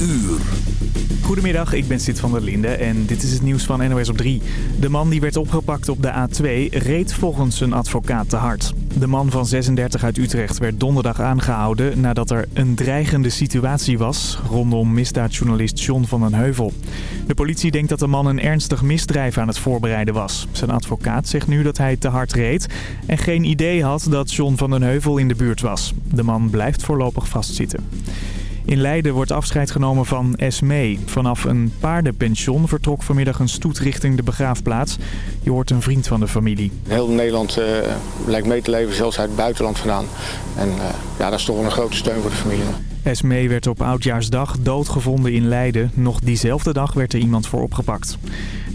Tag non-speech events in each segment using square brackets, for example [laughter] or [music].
uur. Goedemiddag, ik ben Sid van der Linde en dit is het nieuws van NOS op 3. De man die werd opgepakt op de A2 reed volgens zijn advocaat te hard. De man van 36 uit Utrecht werd donderdag aangehouden nadat er een dreigende situatie was rondom misdaadjournalist John van den Heuvel. De politie denkt dat de man een ernstig misdrijf aan het voorbereiden was. Zijn advocaat zegt nu dat hij te hard reed en geen idee had dat John van den Heuvel in de buurt was. De man blijft voorlopig vastzitten. In Leiden wordt afscheid genomen van Esmee. Vanaf een paardenpension vertrok vanmiddag een stoet richting de begraafplaats. Je hoort een vriend van de familie. Heel Nederland uh, lijkt mee te leven, zelfs uit het buitenland vandaan. En uh, ja, dat is toch wel een grote steun voor de familie. Esmee werd op Oudjaarsdag doodgevonden in Leiden. Nog diezelfde dag werd er iemand voor opgepakt.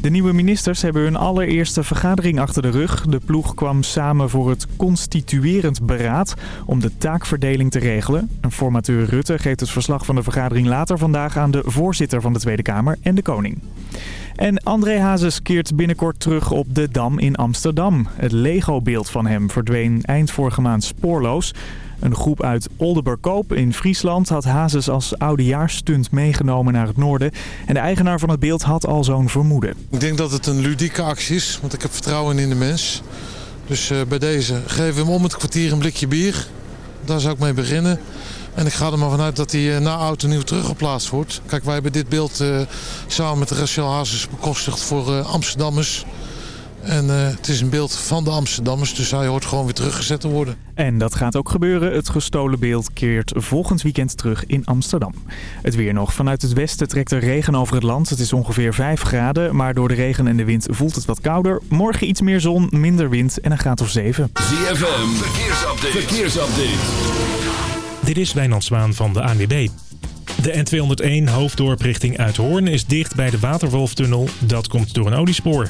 De nieuwe ministers hebben hun allereerste vergadering achter de rug. De ploeg kwam samen voor het constituerend beraad om de taakverdeling te regelen. Formateur Rutte geeft het verslag van de vergadering later vandaag aan de voorzitter van de Tweede Kamer en de koning. En André Hazes keert binnenkort terug op de Dam in Amsterdam. Het Lego-beeld van hem verdween eind vorige maand spoorloos. Een groep uit Oldenburgkoop in Friesland had Hazes als oudejaarsstunt meegenomen naar het noorden. En de eigenaar van het beeld had al zo'n vermoeden. Ik denk dat het een ludieke actie is, want ik heb vertrouwen in de mens. Dus uh, bij deze geef hem om het kwartier een blikje bier. Daar zou ik mee beginnen. En ik ga er maar vanuit dat hij na oud en nieuw teruggeplaatst wordt. Kijk, wij hebben dit beeld uh, samen met Rachel Hazes bekostigd voor Amsterdammers. En uh, het is een beeld van de Amsterdammers, dus hij hoort gewoon weer teruggezet te worden. En dat gaat ook gebeuren. Het gestolen beeld keert volgend weekend terug in Amsterdam. Het weer nog. Vanuit het westen trekt er regen over het land. Het is ongeveer 5 graden, maar door de regen en de wind voelt het wat kouder. Morgen iets meer zon, minder wind en een graad of 7. ZFM, verkeersupdate. verkeersupdate. Dit is Wijnand Zwaan van de ANWB. De N201 hoofddorp richting Uithoorn is dicht bij de Waterwolftunnel. Dat komt door een oliespoor.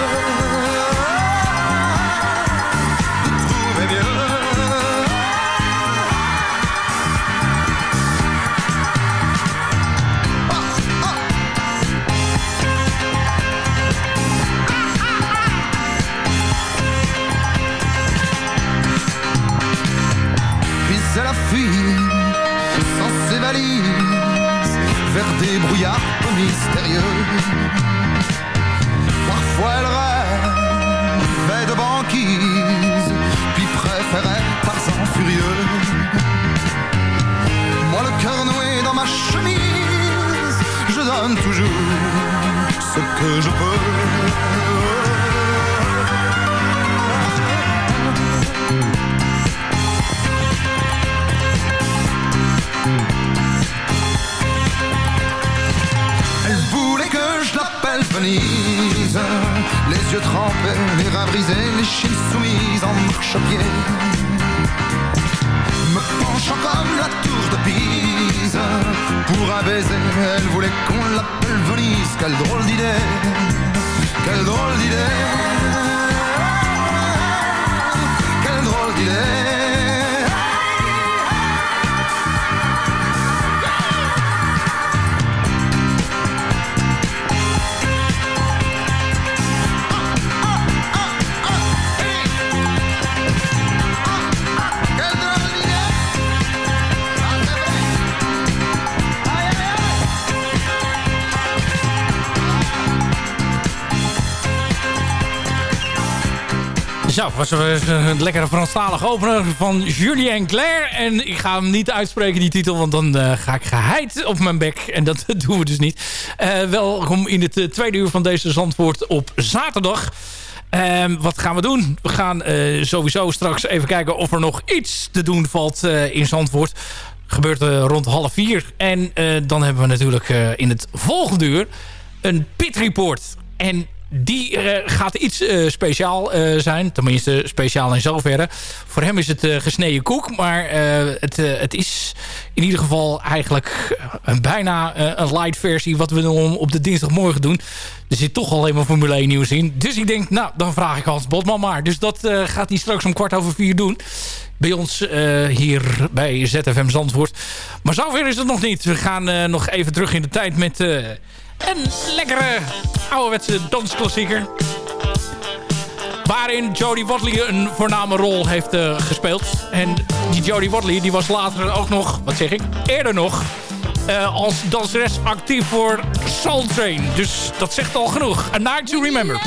Zo, was een lekkere Franstalige opener van Julien Claire. En ik ga hem niet uitspreken, die titel, want dan uh, ga ik geheid op mijn bek. En dat [laughs] doen we dus niet. Uh, welkom in het uh, tweede uur van deze Zandvoort op zaterdag. Ehm, wat gaan we doen? We gaan sowieso straks even kijken of er nog iets te doen valt in Zandvoort. Gebeurt rond half vier. En dan hebben we natuurlijk in het volgende uur een pit report. En die uh, gaat iets uh, speciaal uh, zijn. Tenminste, speciaal in zoverre. Voor hem is het gesneden koek. Maar het, het is in ieder geval eigenlijk een, bijna een light versie... wat we op de dinsdagmorgen doen. Er zit toch alleen maar Formule 1 nieuws in. Dus ik denk, nou, dan vraag ik Hans Botman maar. Dus dat gaat hij straks om kwart over vier doen. Bij ons hier bij ZFM Zandvoort. Maar zover is het nog niet. We gaan nog even terug in de tijd met... Een lekkere ouderwetse dansklassieker. Waarin Jodie Watley een voorname rol heeft uh, gespeeld. En die Jodie Watley die was later ook nog, wat zeg ik, eerder nog... Uh, als danseres actief voor Soul. Dus dat zegt al genoeg. A Night to Remember.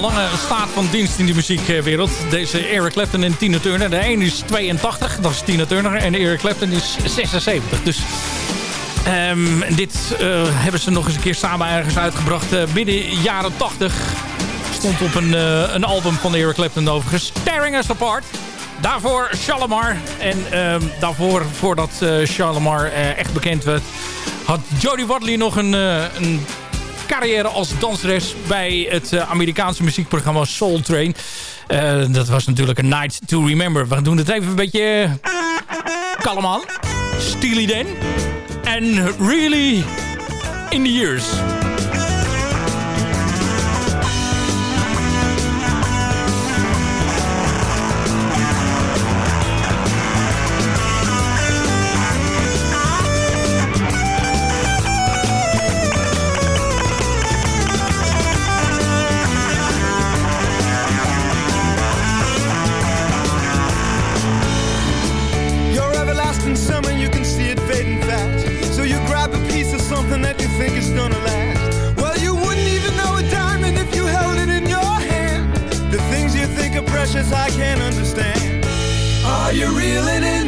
Lange staat van dienst in de muziekwereld. Deze Eric Clapton en Tina Turner. De een is 82, dat is Tina Turner. En Eric Clapton is 76. Dus um, dit uh, hebben ze nog eens een keer samen ergens uitgebracht. Uh, midden jaren 80 stond op een, een album van Eric Clapton overigens. Tearing Us Apart. Daarvoor Shalimar. En um, daarvoor, voordat Shalimar echt bekend werd... had Jodie Watley nog een, een carrière als danseres bij het eh, Amerikaanse muziekprogramma Soul Train. Uh, dat was natuurlijk een night to remember. We doen het even een beetje kalm aan. Steely Dan. En Really in the Years. Are you reeling in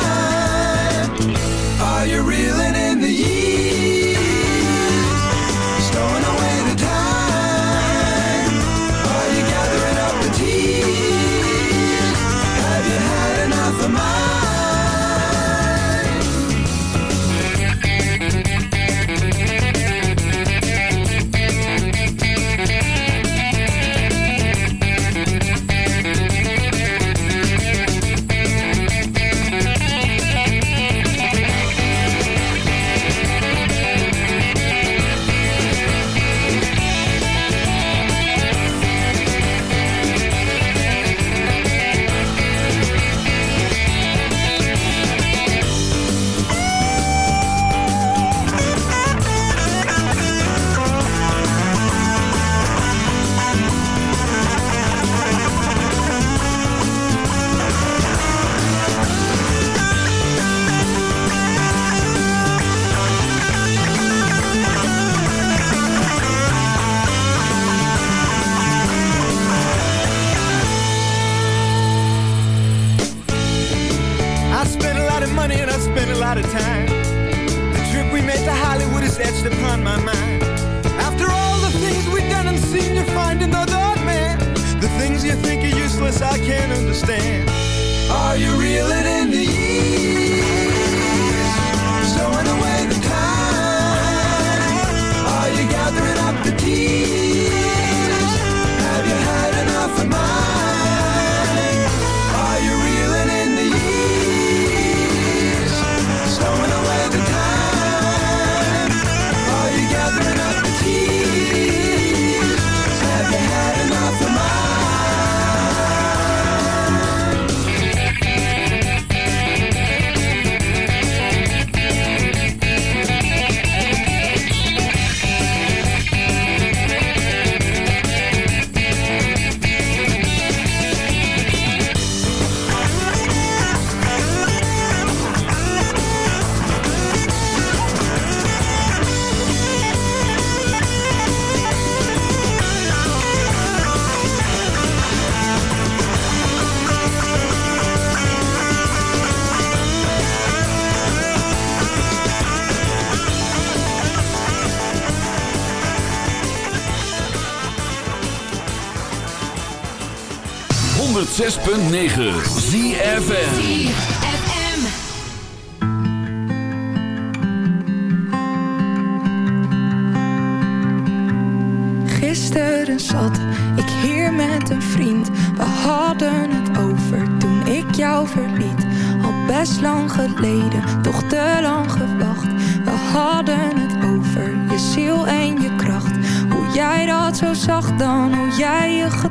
106.9 ZFN Gisteren zat ik hier met een vriend. We hadden het over toen ik jou verliet. Al best lang geleden, toch te lang gewacht. We hadden het over je ziel en je kracht. Hoe jij dat zo zag dan, hoe jij je gedacht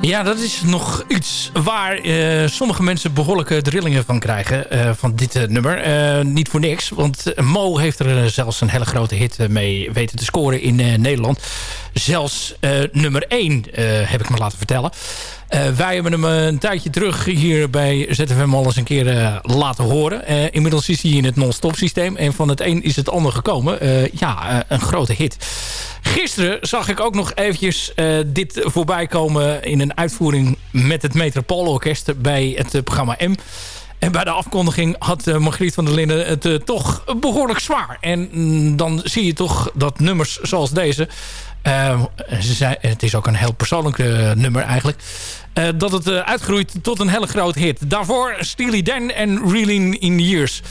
Ja, dat is nog iets waar uh, sommige mensen behoorlijke drillingen van krijgen. Uh, van dit uh, nummer. niet voor niks. Want Mo heeft er zelfs een hele grote hit mee weten te scoren in Nederland. Zelfs nummer 1 heb ik me laten vertellen. Wij hebben hem een tijdje terug hier bij ZFM al eens een keer laten horen. inmiddels is hij in het non-stop systeem. En van het een is het ander gekomen. ja, een grote hit. Gisteren zag ik ook nog eventjes dit voorbij komen... in een uitvoering met het Metropoolorkest bij het programma M. En bij de afkondiging had Margriet van der Linden het toch behoorlijk zwaar. En mm, dan zie je toch dat nummers zoals deze... ze het is ook een heel persoonlijk nummer eigenlijk... dat het uitgroeit tot een hele grote hit. Daarvoor Steely Dan en Reeling in Years.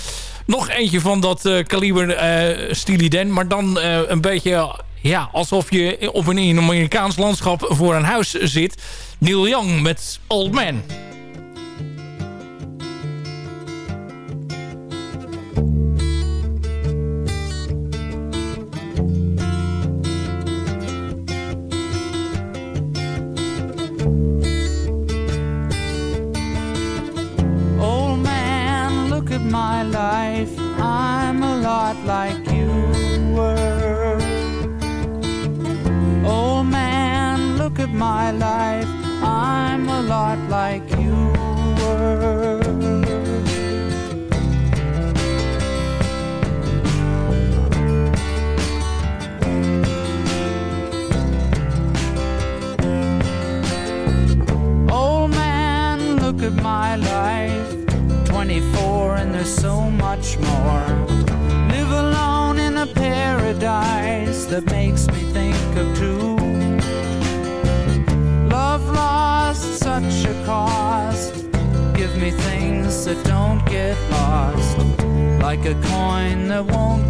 Nog eentje van dat kaliber Steely Dan... maar dan een beetje ja, alsof je op een, Amerikaans landschap voor een huis zit. Neil Young met Old Man. My life. I'm a lot like you were. Oh man, look at my life. I'm a lot like you were. Old man, look at my life. 24 and there's so much more. Live alone in a paradise that makes me think of two. Love lost such a cost. Give me things that don't get lost. Like a coin that won't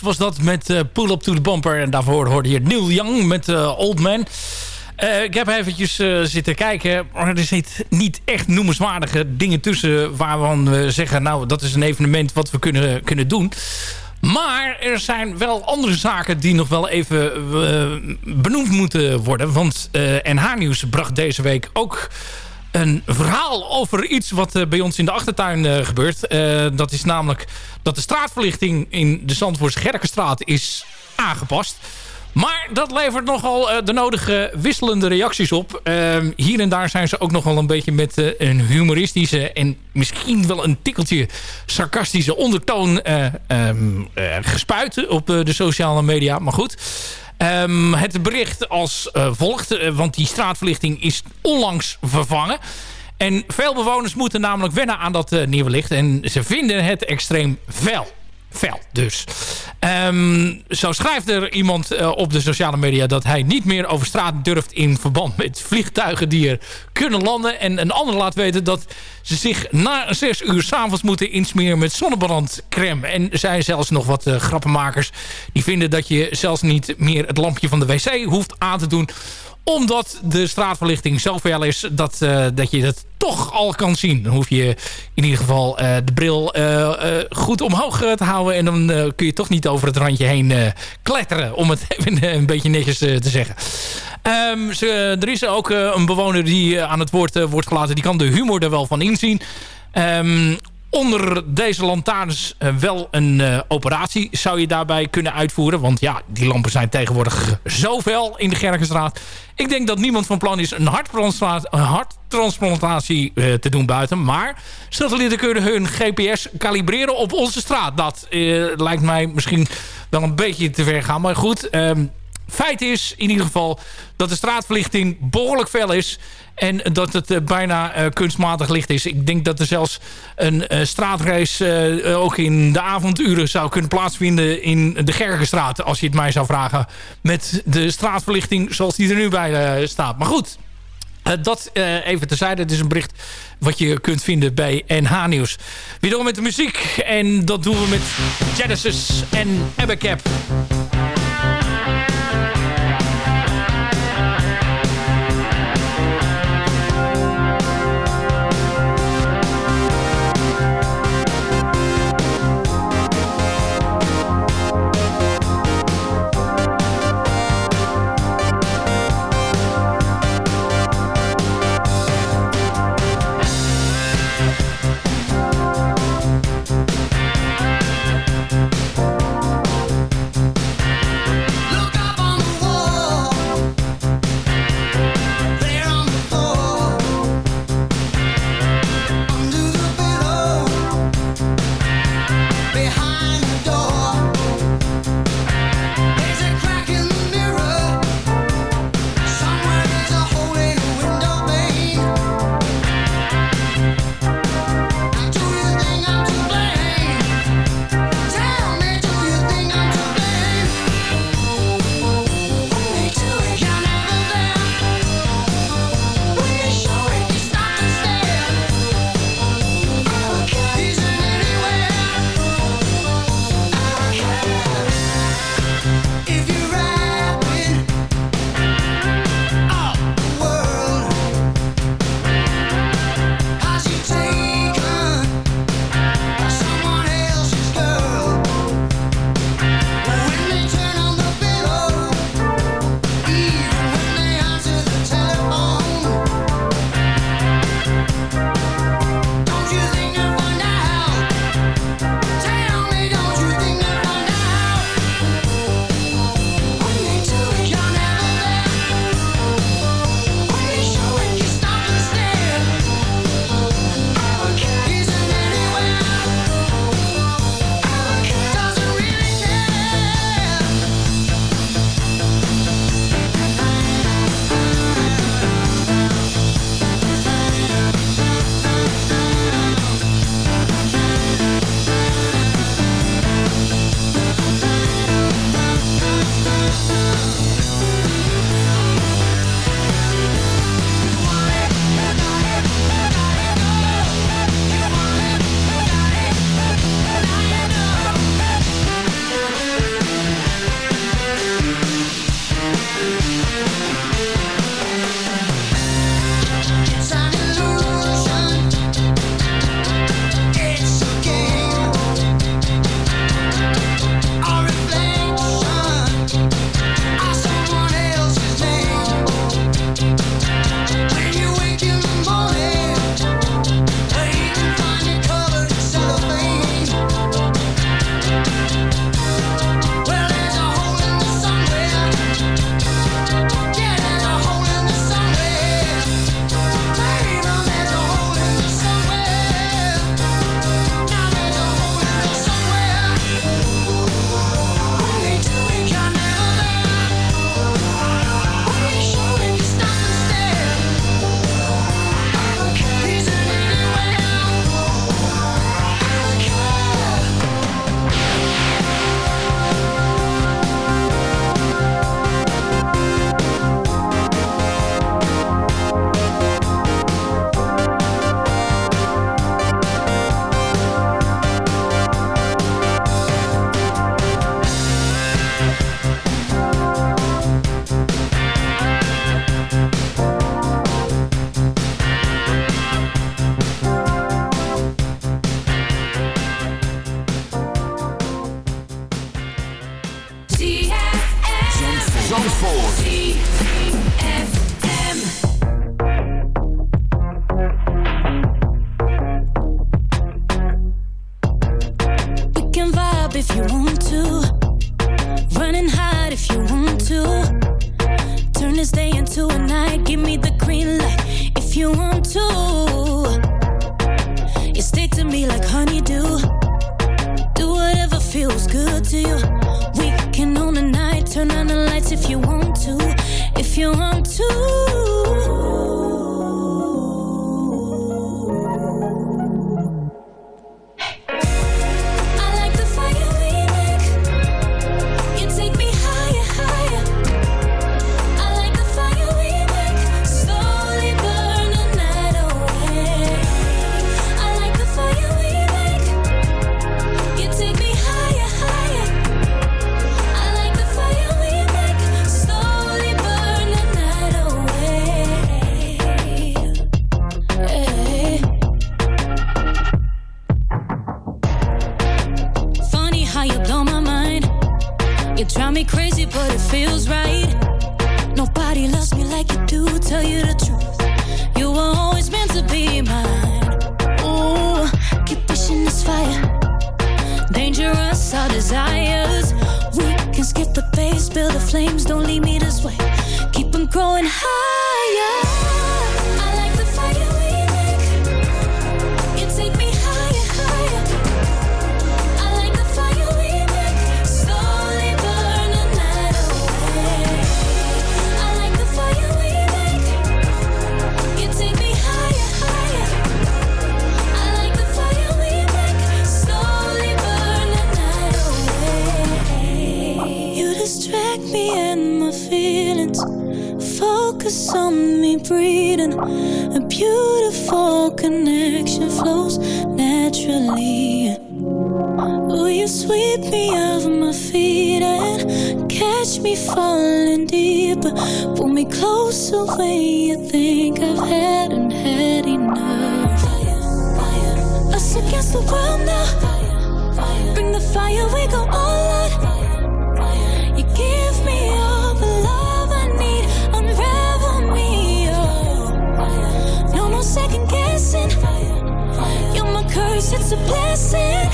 Was dat met uh, Pull Up To The Bumper. En daarvoor hoorde je Neil Young met uh, Old Man. Uh, ik heb eventjes zitten kijken. Maar er zit niet echt noemenswaardige dingen tussen... waarvan we zeggen, nou, dat is een evenement wat we kunnen, kunnen doen. Maar er zijn wel andere zaken die nog wel even benoemd moeten worden. Want NH Nieuws bracht deze week ook een verhaal over iets wat bij ons in de achtertuin gebeurt. Dat is namelijk dat de straatverlichting in de Zandvoortse Gerkenstraat is aangepast. Maar dat levert nogal de nodige wisselende reacties op. Ehm, hier en daar zijn ze ook nogal een beetje met een humoristische... en misschien wel een tikkeltje sarcastische ondertoon um, op de sociale media. Maar goed... Um, het bericht als volgt, want die straatverlichting is onlangs vervangen. En veel bewoners moeten namelijk wennen aan dat uh, nieuwe licht. En ze vinden het extreem fel fel dus. Um, zo schrijft er iemand uh, op de sociale media dat hij niet meer over straat durft in verband met vliegtuigen die er kunnen landen. En een ander laat weten dat ze zich na zes uur s'avonds moeten insmeren met zonnebrandcrème. En er zijn zelfs nog wat uh, grappenmakers die vinden dat je zelfs niet meer het lampje van de wc hoeft aan te doen omdat de straatverlichting zo fel is dat, uh, dat je dat toch al kan zien. Dan hoef je in ieder geval uh, de bril uh, goed omhoog te houden. En dan kun je toch niet over het randje heen kletteren. Om het [laughs] even een beetje netjes te zeggen. Um, ze, er is ook een bewoner die aan het woord wordt gelaten. Die kan de humor er wel van inzien. Um, onder deze lantaarns uh, wel een uh, operatie zou je daarbij kunnen uitvoeren. Want ja, die lampen zijn tegenwoordig zoveel in de Gerkenstraat. Ik denk dat niemand van plan is een harttransplantatie, uh, te doen buiten. Maar satellieten kunnen hun GPS kalibreren op onze straat. Dat lijkt mij misschien wel een beetje te ver gaan. Maar goed, um, feit is in ieder geval dat de straatverlichting behoorlijk fel is. En dat het uh, bijna uh, kunstmatig licht is. Ik denk dat er zelfs een uh, straatrace ook in de avonduren zou kunnen plaatsvinden in de Gerkenstraat. Als je het mij zou vragen. Met de straatverlichting zoals die er nu bij staat. Maar goed, dat even terzijde. Het is een bericht wat je kunt vinden bij NH Nieuws. Weer door met de muziek. En dat doen we met Genesis en Abacab. Falling deeper? Pull me closer when you think I've had and had enough. Us against the world now. Bring the fire, we go all out. You give me all the love I need, unravel me. Oh. No more second guessing. You're my curse, it's a blessing.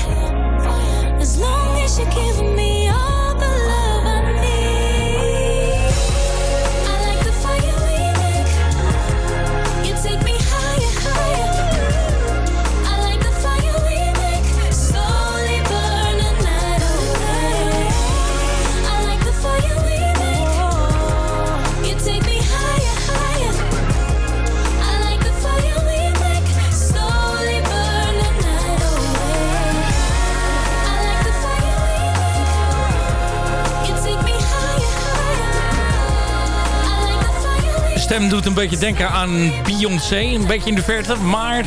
Stem doet een beetje denken aan Beyoncé. Een beetje in de verte. Maar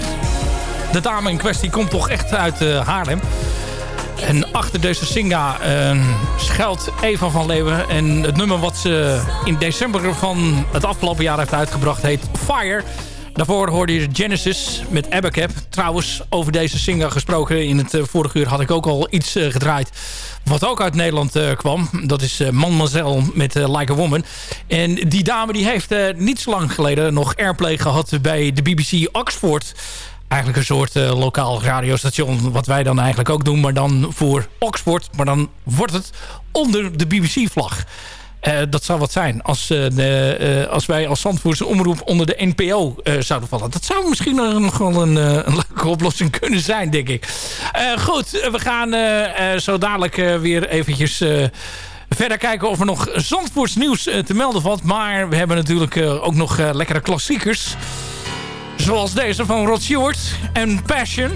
de dame in kwestie komt toch echt uit eh, Haarlem. En achter deze singa eh, schuilt Eva van Leeuwen. En het nummer wat ze in december van het afgelopen jaar heeft uitgebracht heet Fire. Daarvoor hoorde je Genesis met Abacab. Trouwens, over deze singer gesproken. In het eh, vorige uur had ik ook al iets eh, gedraaid. Wat ook uit Nederland eh, kwam. Dat is Mademoiselle met Like a Woman. En die dame die heeft niet zo lang geleden nog airplay gehad bij de BBC Oxford. Eigenlijk een soort lokaal radiostation. Wat wij dan eigenlijk ook doen. Maar dan voor Oxford. Maar dan wordt het onder de BBC-vlag. Eh, dat zou wat zijn als, eh, eh, als wij als Zandvoortse omroep onder de NPO zouden vallen. Dat zou misschien nog wel een, een leuke oplossing [laughs] kunnen zijn, denk ik. Goed, we gaan zo dadelijk weer eventjes... Verder kijken of er nog Zandvoorts nieuws te melden valt. Maar we hebben natuurlijk ook nog lekkere klassiekers. Zoals deze van Rod Stewart en Passion.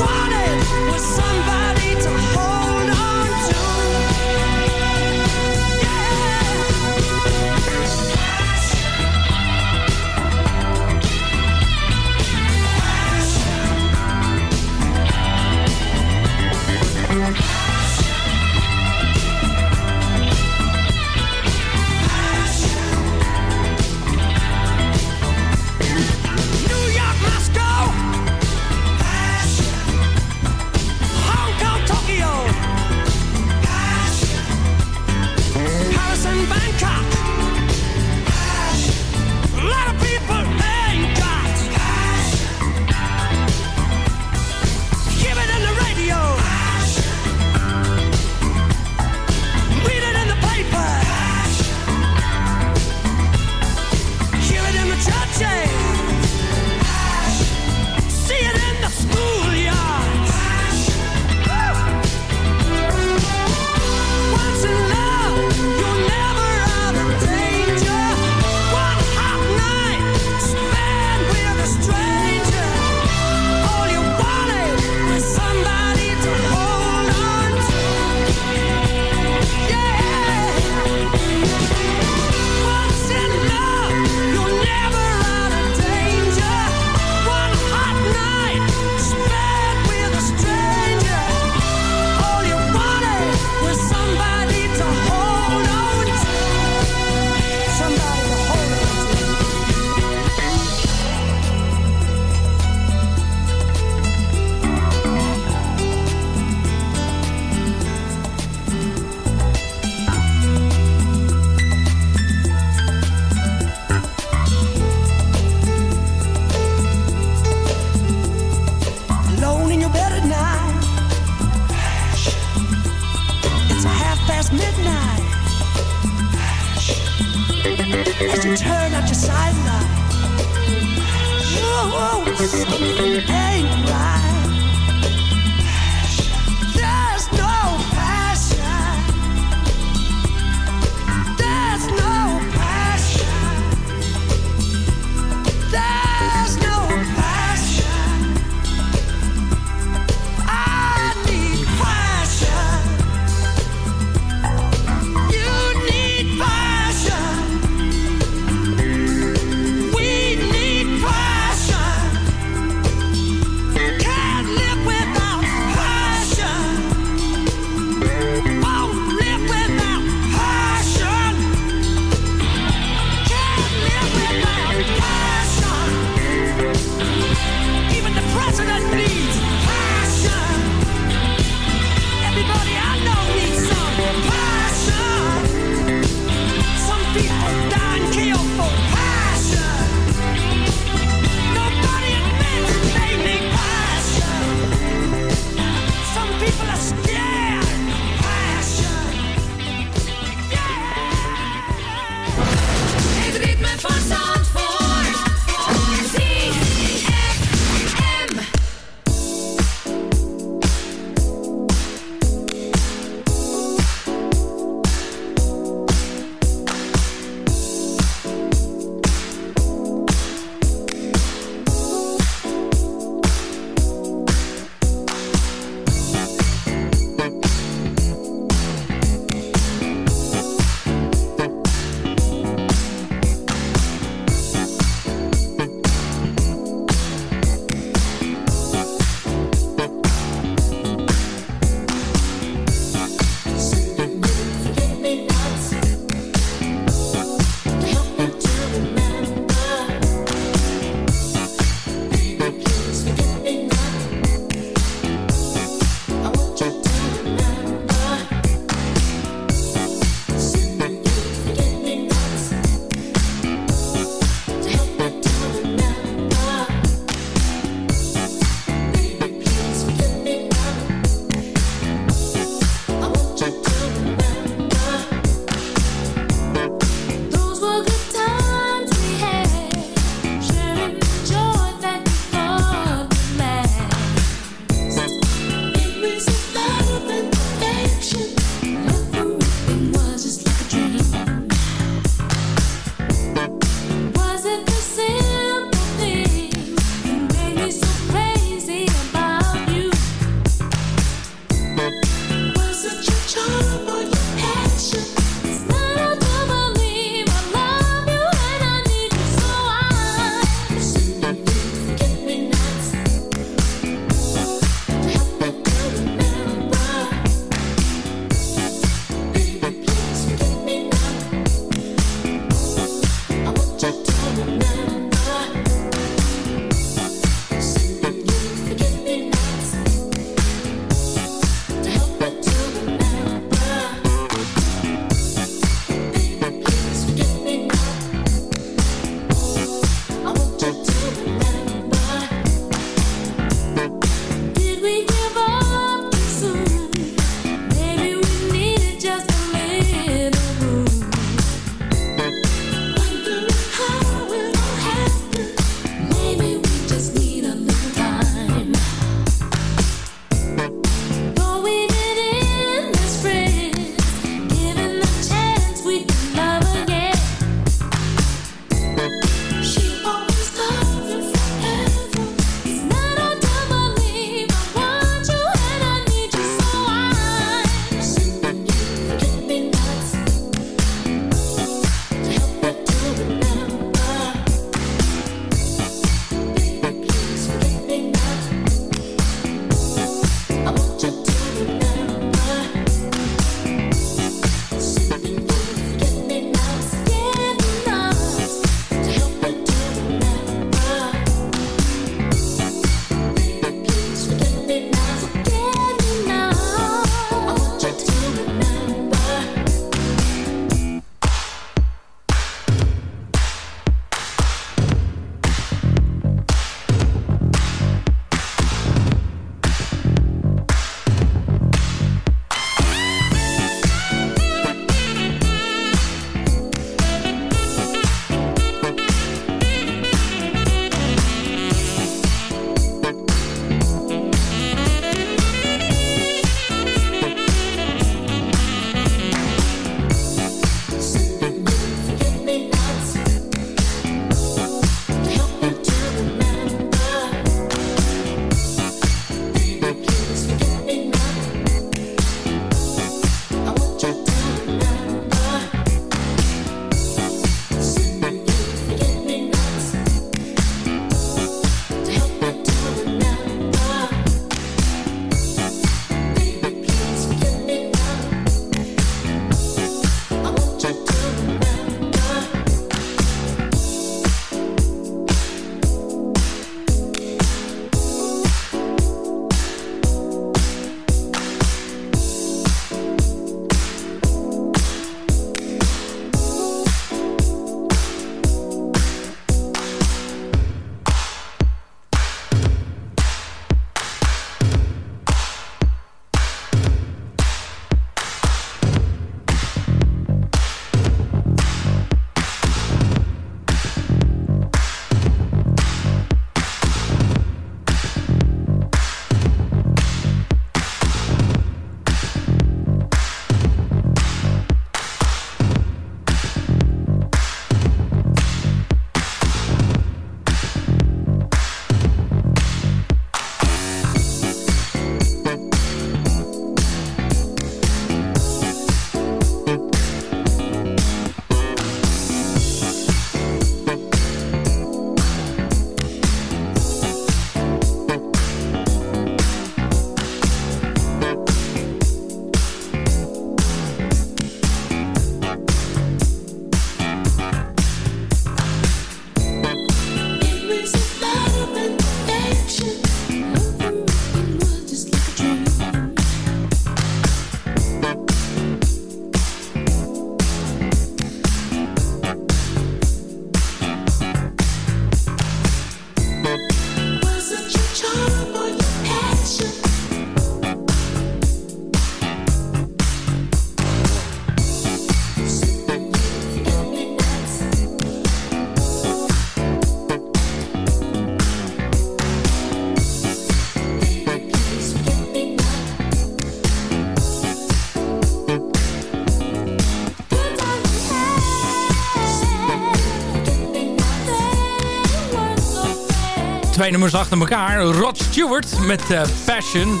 Twee nummers achter elkaar. Rod Stewart met eh, Passion.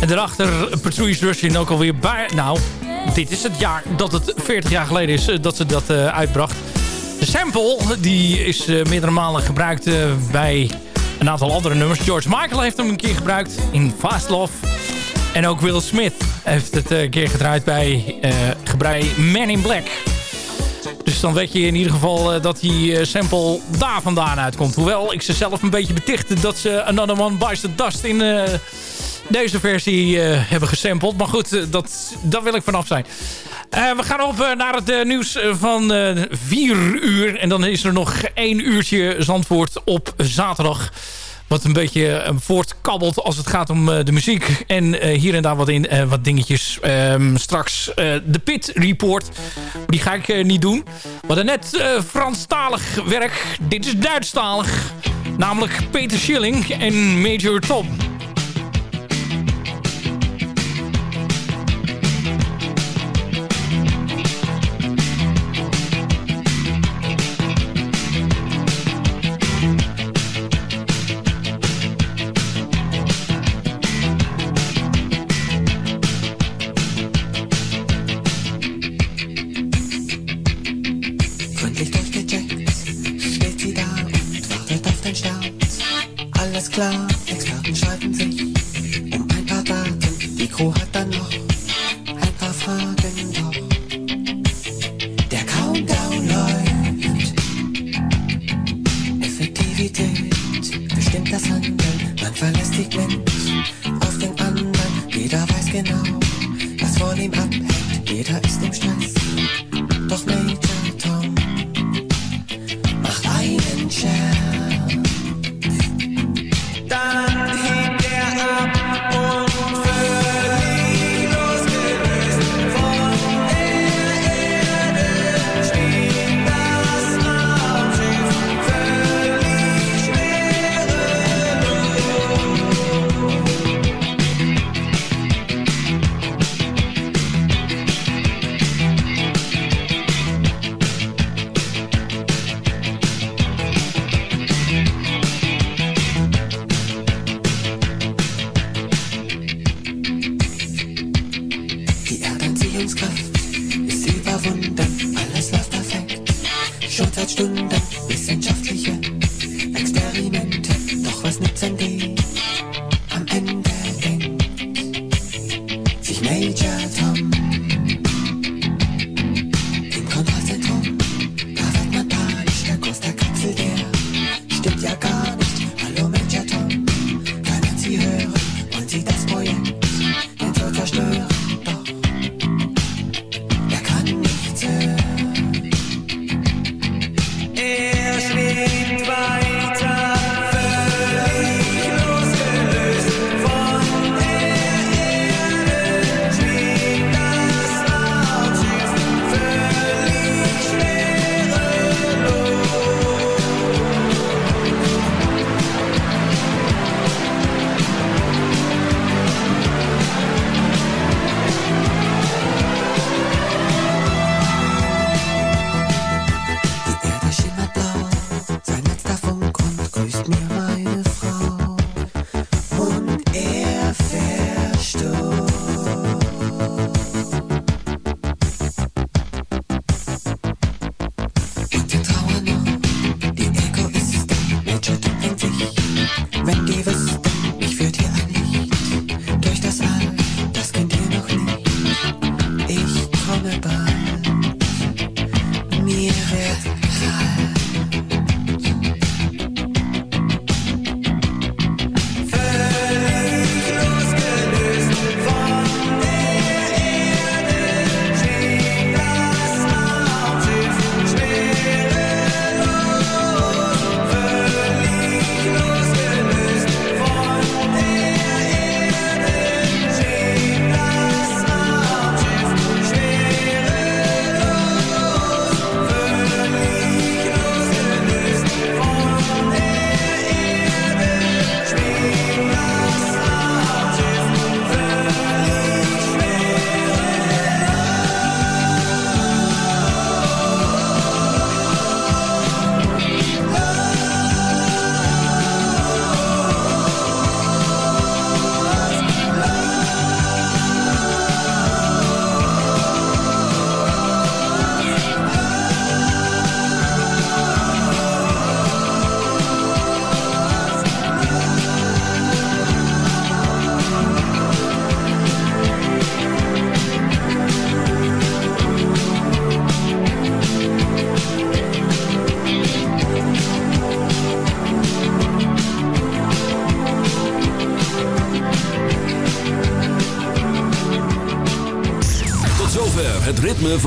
En daarachter Patrice Rushin ook alweer bij... Nou, dit is het jaar dat het 40 jaar geleden is dat ze dat uitbracht. De sample die is meerdere malen gebruikt bij een aantal andere nummers. George Michael heeft hem een keer gebruikt in Fast Love. En ook Will Smith heeft het een keer gedraaid bij uh, gebrei Man in Black. Dan weet je in ieder geval dat die sample daar vandaan uitkomt. Hoewel ik ze zelf een beetje betichtte dat ze Another One Bites the Dust in deze versie hebben gesampled. Maar goed, dat, daar wil ik vanaf zijn. we gaan op naar het nieuws van 4 uur. En dan is er nog één uurtje Zandvoort op zaterdag wat een beetje voortkabbelt als het gaat om de muziek. En hier en daar wat, in, wat dingetjes. Um, straks de Pit Report. Die ga ik niet doen. We hadden net Franstalig werk. Dit is Duitsstalig. Namelijk Peter Schilling en Major Tom.